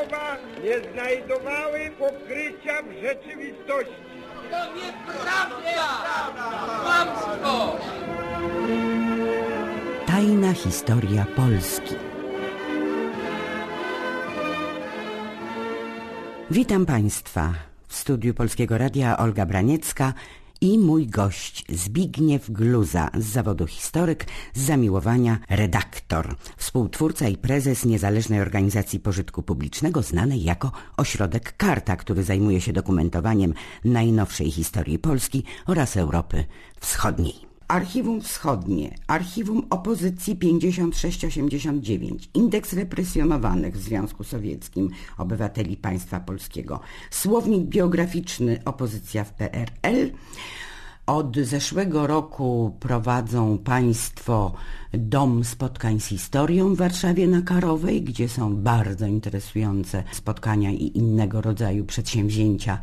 słowa nie znajdowały pokrycia w rzeczywistości. To nieprawda! Kłamstwo! Tajna historia Polski. Witam Państwa. W studiu Polskiego Radia Olga Braniecka i mój gość Zbigniew Gluza z zawodu historyk, z zamiłowania redaktor, współtwórca i prezes niezależnej organizacji pożytku publicznego znanej jako Ośrodek Karta, który zajmuje się dokumentowaniem najnowszej historii Polski oraz Europy Wschodniej. Archiwum Wschodnie, Archiwum Opozycji 56-89, Indeks Represjonowanych w Związku Sowieckim Obywateli Państwa Polskiego, Słownik Biograficzny Opozycja w PRL. Od zeszłego roku prowadzą Państwo Dom Spotkań z Historią w Warszawie na Karowej, gdzie są bardzo interesujące spotkania i innego rodzaju przedsięwzięcia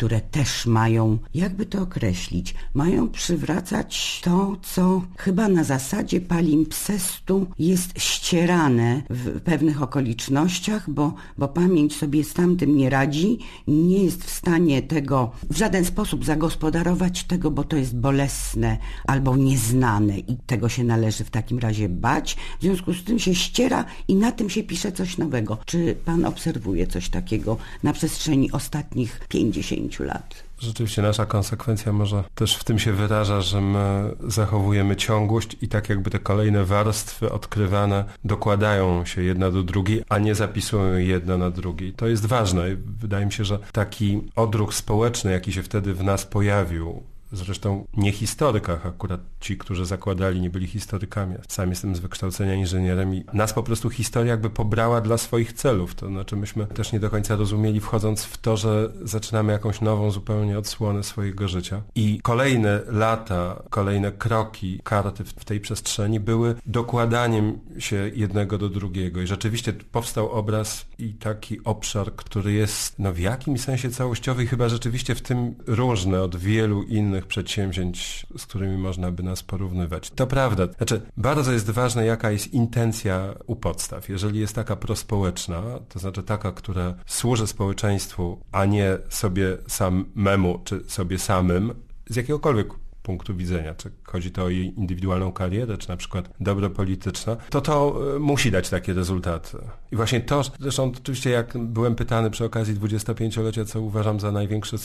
które też mają, jakby to określić, mają przywracać to, co chyba na zasadzie palimpsestu jest ścierane w pewnych okolicznościach, bo, bo pamięć sobie z tamtym nie radzi, nie jest w stanie tego w żaden sposób zagospodarować tego, bo to jest bolesne albo nieznane i tego się należy w takim razie bać. W związku z tym się ściera i na tym się pisze coś nowego. Czy pan obserwuje coś takiego na przestrzeni ostatnich 50 lat. Rzeczywiście nasza konsekwencja może też w tym się wyraża, że my zachowujemy ciągłość i tak jakby te kolejne warstwy odkrywane dokładają się jedna do drugiej, a nie zapisują jedna na drugiej. To jest ważne. Wydaje mi się, że taki odruch społeczny, jaki się wtedy w nas pojawił, Zresztą nie historykach, akurat ci, którzy zakładali, nie byli historykami. Sam jestem z wykształcenia inżynierem i nas po prostu historia jakby pobrała dla swoich celów. To znaczy myśmy też nie do końca rozumieli, wchodząc w to, że zaczynamy jakąś nową zupełnie odsłonę swojego życia. I kolejne lata, kolejne kroki karty w tej przestrzeni były dokładaniem się jednego do drugiego. I rzeczywiście powstał obraz i taki obszar, który jest no, w jakimś sensie całościowy i chyba rzeczywiście w tym różny od wielu innych przedsięwzięć, z którymi można by nas porównywać. To prawda. Znaczy, bardzo jest ważne, jaka jest intencja u podstaw. Jeżeli jest taka prospołeczna, to znaczy taka, która służy społeczeństwu, a nie sobie samemu, czy sobie samym, z jakiegokolwiek punktu widzenia, czy chodzi to o jej indywidualną karierę, czy na przykład dobro polityczne, to to e, musi dać takie rezultaty. I właśnie to, zresztą oczywiście jak byłem pytany przy okazji 25-lecia, co uważam za największy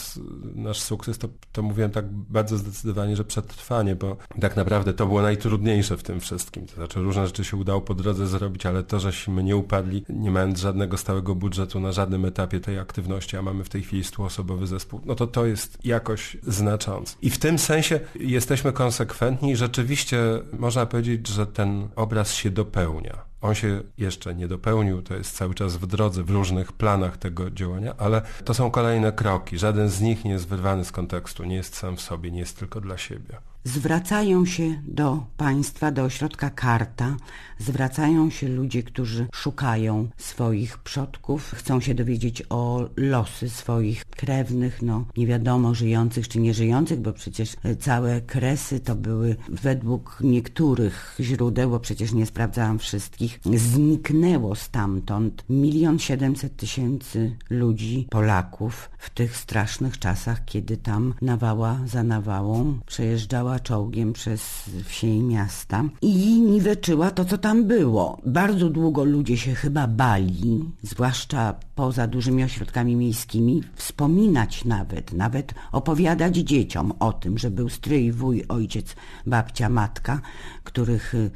nasz sukces, to, to mówiłem tak bardzo zdecydowanie, że przetrwanie, bo tak naprawdę to było najtrudniejsze w tym wszystkim. To znaczy różne rzeczy się udało po drodze zrobić, ale to, żeśmy nie upadli, nie mając żadnego stałego budżetu na żadnym etapie tej aktywności, a mamy w tej chwili stuosobowy zespół, no to to jest jakoś znaczące. I w tym sensie jesteśmy konsekwentni i rzeczywiście można powiedzieć, że ten obraz się dopełnia. On się jeszcze nie dopełnił, to jest cały czas w drodze, w różnych planach tego działania, ale to są kolejne kroki. Żaden z nich nie jest wyrwany z kontekstu, nie jest sam w sobie, nie jest tylko dla siebie zwracają się do państwa, do ośrodka Karta, zwracają się ludzie, którzy szukają swoich przodków, chcą się dowiedzieć o losy swoich krewnych, no nie wiadomo żyjących czy nieżyjących, bo przecież całe kresy to były według niektórych źródeł, bo przecież nie sprawdzałam wszystkich, zniknęło stamtąd milion siedemset tysięcy ludzi, Polaków w tych strasznych czasach, kiedy tam nawała za nawałą przejeżdżała czołgiem przez wsie i miasta i niweczyła to, co tam było. Bardzo długo ludzie się chyba bali, zwłaszcza poza dużymi ośrodkami miejskimi, wspominać nawet, nawet opowiadać dzieciom o tym, że był stryj, wuj, ojciec, babcia, matka, których y,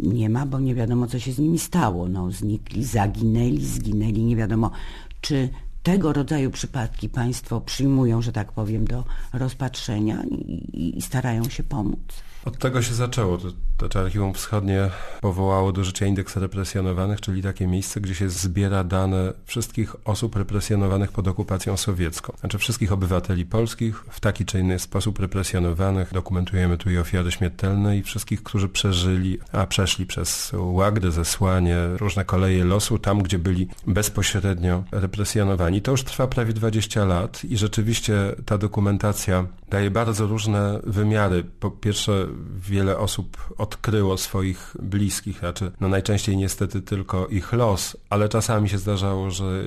nie ma, bo nie wiadomo, co się z nimi stało. No, znikli, zaginęli, zginęli, nie wiadomo, czy tego rodzaju przypadki państwo przyjmują, że tak powiem, do rozpatrzenia i, i starają się pomóc. Od tego się zaczęło. To, to Archiwum Wschodnie powołało do życia indeks represjonowanych, czyli takie miejsce, gdzie się zbiera dane wszystkich osób represjonowanych pod okupacją sowiecką. Znaczy wszystkich obywateli polskich w taki czy inny sposób represjonowanych. Dokumentujemy tu i ofiary śmiertelne i wszystkich, którzy przeżyli, a przeszli przez łagdę, zesłanie, różne koleje losu, tam gdzie byli bezpośrednio represjonowani. To już trwa prawie 20 lat i rzeczywiście ta dokumentacja daje bardzo różne wymiary. Po pierwsze wiele osób odkryło swoich bliskich, znaczy no najczęściej niestety tylko ich los, ale czasami się zdarzało, że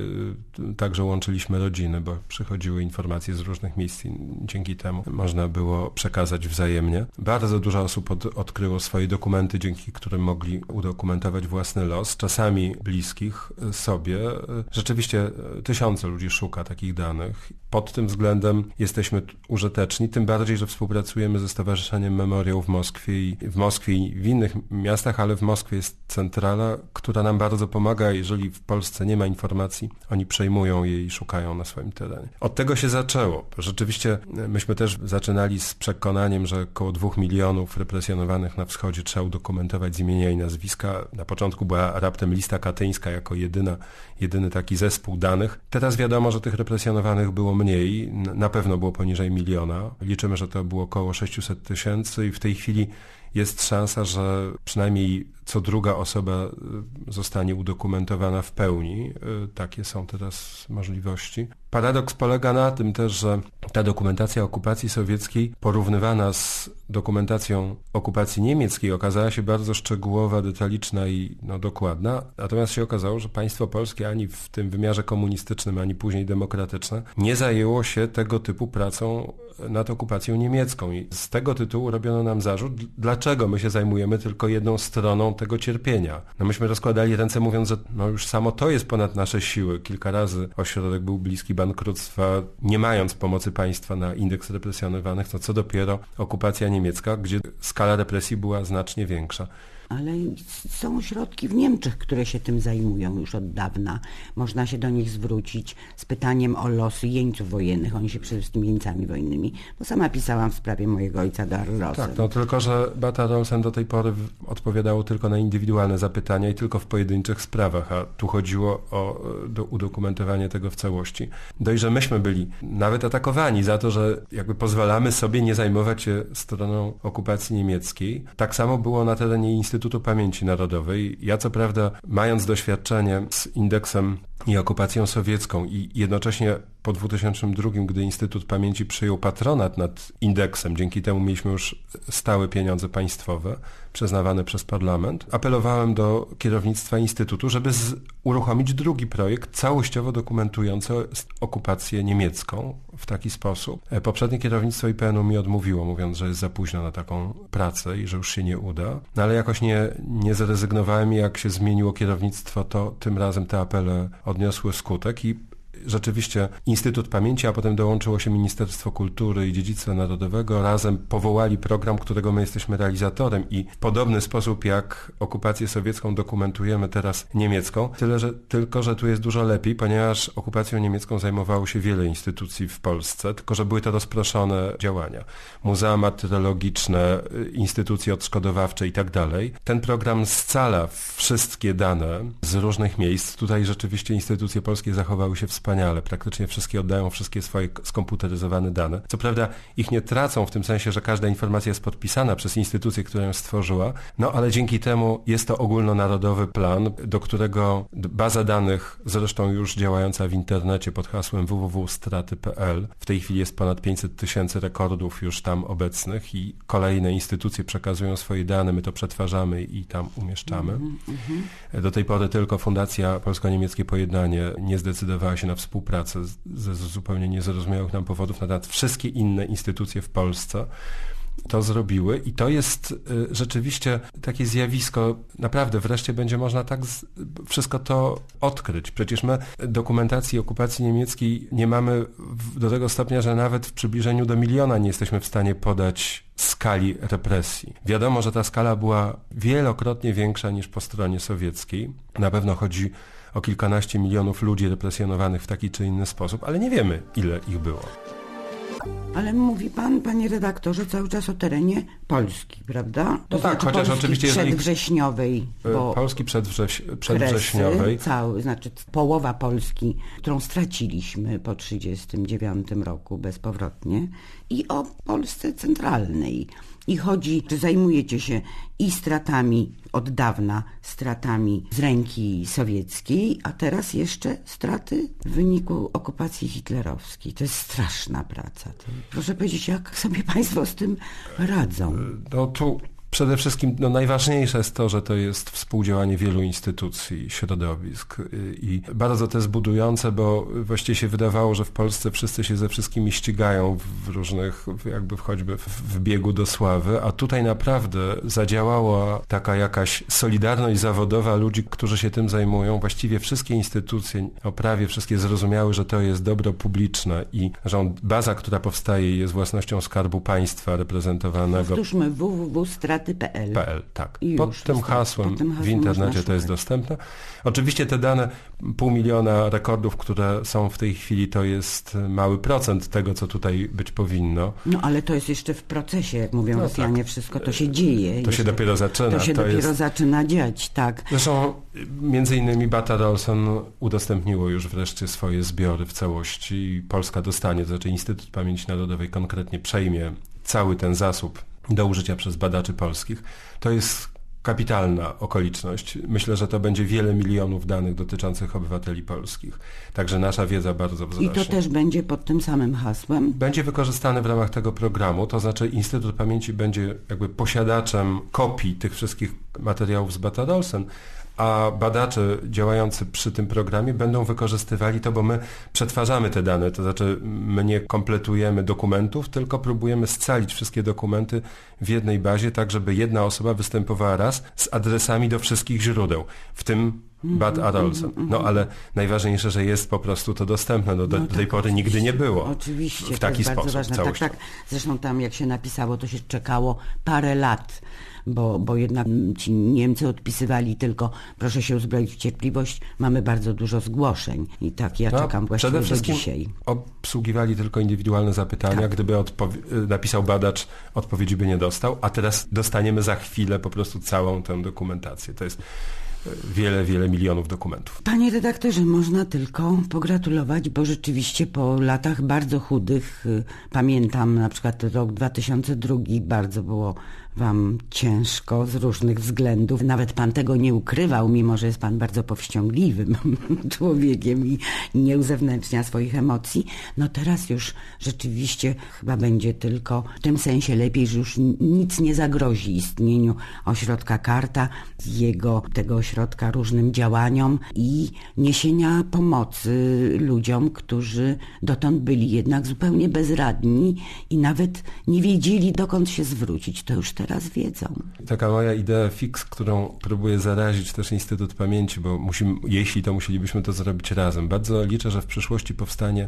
y, także łączyliśmy rodziny, bo przychodziły informacje z różnych miejsc i dzięki temu można było przekazać wzajemnie. Bardzo dużo osób od, odkryło swoje dokumenty, dzięki którym mogli udokumentować własny los, czasami bliskich sobie. Rzeczywiście tysiące ludzi szuka takich danych. Pod tym względem jesteśmy użyteczni, tym bardziej, że współpracujemy ze Stowarzyszeniem Memoriał w Moskwie i w Moskwie i w innych miastach, ale w Moskwie jest centrala, która nam bardzo pomaga. Jeżeli w Polsce nie ma informacji, oni przejmują je i szukają na swoim terenie. Od tego się zaczęło. Rzeczywiście myśmy też zaczynali z przekonaniem, że około dwóch milionów represjonowanych na wschodzie trzeba udokumentować z imienia i nazwiska. Na początku była raptem lista katyńska jako jedyna, jedyny taki zespół danych. Teraz wiadomo, że tych represjonowanych było mniej, na pewno było poniżej miliona. Liczymy, że to było około 600 tysięcy i w tej chwili jest szansa, że przynajmniej co druga osoba y, zostanie udokumentowana w pełni. Y, takie są teraz możliwości. Paradoks polega na tym też, że ta dokumentacja okupacji sowieckiej porównywana z dokumentacją okupacji niemieckiej okazała się bardzo szczegółowa, detaliczna i no, dokładna. Natomiast się okazało, że państwo polskie ani w tym wymiarze komunistycznym, ani później demokratyczne nie zajęło się tego typu pracą nad okupacją niemiecką. I z tego tytułu robiono nam zarzut, dlaczego my się zajmujemy tylko jedną stroną tego cierpienia. No myśmy rozkładali ręce mówiąc, że no już samo to jest ponad nasze siły. Kilka razy ośrodek był bliski bankructwa, nie mając pomocy państwa na indeks represjonowanych, to co dopiero okupacja niemiecka, gdzie skala represji była znacznie większa ale są ośrodki w Niemczech, które się tym zajmują już od dawna. Można się do nich zwrócić z pytaniem o losy jeńców wojennych. Oni się przede wszystkim jeńcami wojennymi, bo sama pisałam w sprawie mojego ojca Darrosa. Tak, no tylko, że Bata Rolsen do tej pory odpowiadało tylko na indywidualne zapytania i tylko w pojedynczych sprawach, a tu chodziło o do udokumentowanie tego w całości. Dość, że myśmy byli nawet atakowani za to, że jakby pozwalamy sobie nie zajmować się stroną okupacji niemieckiej. Tak samo było na terenie Instytutu Instytutu Pamięci Narodowej. Ja co prawda, mając doświadczenie z indeksem i okupacją sowiecką i jednocześnie po 2002, gdy Instytut Pamięci przyjął patronat nad indeksem, dzięki temu mieliśmy już stałe pieniądze państwowe przyznawane przez parlament, apelowałem do kierownictwa Instytutu, żeby z, uruchomić drugi projekt całościowo dokumentujący okupację niemiecką w taki sposób. E, poprzednie kierownictwo IPN-u mi odmówiło, mówiąc, że jest za późno na taką pracę i że już się nie uda. No ale jakoś nie, nie zrezygnowałem i jak się zmieniło kierownictwo, to tym razem te apele odniosły skutek i rzeczywiście Instytut Pamięci, a potem dołączyło się Ministerstwo Kultury i Dziedzictwa Narodowego. Razem powołali program, którego my jesteśmy realizatorem i w podobny sposób jak okupację sowiecką dokumentujemy teraz niemiecką, tyle, że, tylko że tu jest dużo lepiej, ponieważ okupacją niemiecką zajmowało się wiele instytucji w Polsce, tylko że były to rozproszone działania. Muzea martyrologiczne, instytucje odszkodowawcze i tak dalej. Ten program scala wszystkie dane z różnych miejsc. Tutaj rzeczywiście instytucje polskie zachowały się wspaniale wspaniale. Praktycznie wszystkie oddają wszystkie swoje skomputeryzowane dane. Co prawda ich nie tracą w tym sensie, że każda informacja jest podpisana przez instytucję, która ją stworzyła, no ale dzięki temu jest to ogólnonarodowy plan, do którego baza danych, zresztą już działająca w internecie pod hasłem www.straty.pl, w tej chwili jest ponad 500 tysięcy rekordów już tam obecnych i kolejne instytucje przekazują swoje dane, my to przetwarzamy i tam umieszczamy. Mm -hmm. Do tej pory tylko Fundacja Polsko-Niemieckie Pojednanie nie zdecydowała się na współpracę ze zupełnie niezrozumiałych nam powodów, natomiast wszystkie inne instytucje w Polsce to zrobiły i to jest y, rzeczywiście takie zjawisko, naprawdę wreszcie będzie można tak wszystko to odkryć. Przecież my dokumentacji okupacji niemieckiej nie mamy do tego stopnia, że nawet w przybliżeniu do miliona nie jesteśmy w stanie podać skali represji. Wiadomo, że ta skala była wielokrotnie większa niż po stronie sowieckiej. Na pewno chodzi o kilkanaście milionów ludzi represjonowanych w taki czy inny sposób, ale nie wiemy, ile ich było. Ale mówi pan, panie redaktorze, cały czas o terenie Polski, prawda? To no tak, znaczy chociaż Polski oczywiście przedwrześniowej. E, bo Polski przedwrześ, przedwrześniowej. Cały, znaczy połowa Polski, którą straciliśmy po 1939 roku bezpowrotnie i o Polsce centralnej I chodzi, że zajmujecie się i stratami od dawna, stratami z ręki sowieckiej, a teraz jeszcze straty w wyniku okupacji hitlerowskiej. To jest straszna praca. To proszę powiedzieć, jak sobie Państwo z tym radzą? No tu Przede wszystkim no, najważniejsze jest to, że to jest współdziałanie wielu instytucji, środowisk i bardzo to jest budujące, bo właściwie się wydawało, że w Polsce wszyscy się ze wszystkimi ścigają w różnych, jakby choćby w biegu do sławy, a tutaj naprawdę zadziałała taka jakaś solidarność zawodowa ludzi, którzy się tym zajmują. Właściwie wszystkie instytucje, o prawie wszystkie zrozumiały, że to jest dobro publiczne i że baza, która powstaje jest własnością Skarbu Państwa reprezentowanego. Powtórzmy PL, tak. Pod tym, hasłem pod tym hasłem w internecie to jest dostępne. Oczywiście te dane, pół miliona rekordów, które są w tej chwili, to jest mały procent tego, co tutaj być powinno. No ale to jest jeszcze w procesie, jak mówią no, Rosjanie, tak. wszystko to się dzieje. To jeszcze. się dopiero zaczyna. To się to dopiero jest... zaczyna dziać, tak. Zresztą między innymi Bata Rolson udostępniło już wreszcie swoje zbiory w całości i Polska dostanie, to znaczy Instytut Pamięci Narodowej konkretnie przejmie cały ten zasób do użycia przez badaczy polskich. To jest kapitalna okoliczność. Myślę, że to będzie wiele milionów danych dotyczących obywateli polskich. Także nasza wiedza bardzo wzrośnie. I to też będzie pod tym samym hasłem? Będzie wykorzystane w ramach tego programu, to znaczy Instytut Pamięci będzie jakby posiadaczem kopii tych wszystkich materiałów z Bata Rolsen, a badacze działający przy tym programie będą wykorzystywali to, bo my przetwarzamy te dane, to znaczy my nie kompletujemy dokumentów, tylko próbujemy scalić wszystkie dokumenty w jednej bazie, tak żeby jedna osoba występowała raz z adresami do wszystkich źródeł, w tym Bad Adolson. No ale najważniejsze, że jest po prostu to dostępne. No, do, no, do tej tak, pory nigdy nie było. Oczywiście. W taki sposób. Ważne. Tak, tak. Zresztą tam jak się napisało, to się czekało parę lat bo, bo jednak ci Niemcy odpisywali tylko proszę się uzbroić w cierpliwość, mamy bardzo dużo zgłoszeń i tak ja no, czekam wszystkim do dzisiaj. obsługiwali tylko indywidualne zapytania, tak. gdyby napisał badacz, odpowiedzi by nie dostał, a teraz dostaniemy za chwilę po prostu całą tę dokumentację. To jest wiele, wiele milionów dokumentów. Panie redaktorze, można tylko pogratulować, bo rzeczywiście po latach bardzo chudych, y, pamiętam na przykład rok 2002, bardzo było wam ciężko z różnych względów. Nawet pan tego nie ukrywał, mimo że jest pan bardzo powściągliwym człowiekiem i nie uzewnętrznia swoich emocji. No teraz już rzeczywiście chyba będzie tylko w tym sensie lepiej, że już nic nie zagrozi istnieniu ośrodka Karta, jego tego ośrodka różnym działaniom i niesienia pomocy ludziom, którzy dotąd byli jednak zupełnie bezradni i nawet nie wiedzieli dokąd się zwrócić. To już teraz wiedzą. Taka moja idea fix, którą próbuję zarazić też Instytut Pamięci, bo musimy, jeśli to musielibyśmy to zrobić razem. Bardzo liczę, że w przyszłości powstanie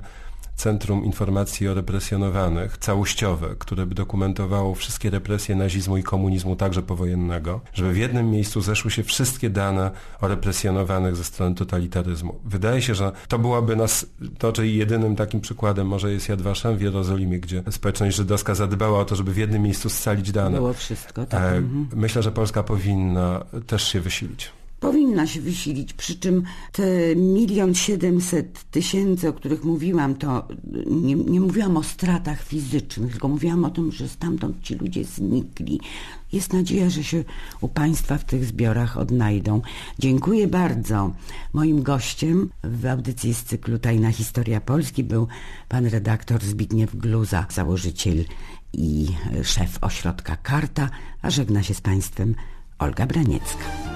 Centrum Informacji o Represjonowanych, całościowe, które by dokumentowało wszystkie represje nazizmu i komunizmu, także powojennego, żeby w jednym miejscu zeszły się wszystkie dane o represjonowanych ze strony totalitaryzmu. Wydaje się, że to byłaby nas, to czyli jedynym takim przykładem może jest Yad Vashem w Jerozolimie, gdzie społeczność żydowska zadbała o to, żeby w jednym miejscu scalić dane. Było wszystko, tak. E, myślę, że Polska powinna też się wysilić powinna się wysilić, przy czym te milion siedemset tysięcy, o których mówiłam, to nie, nie mówiłam o stratach fizycznych, tylko mówiłam o tym, że stamtąd ci ludzie znikli. Jest nadzieja, że się u Państwa w tych zbiorach odnajdą. Dziękuję bardzo. Moim gościem w audycji z cyklu Tajna Historia Polski był pan redaktor Zbigniew Gluza, założyciel i szef ośrodka Karta, a żegna się z Państwem Olga Braniecka.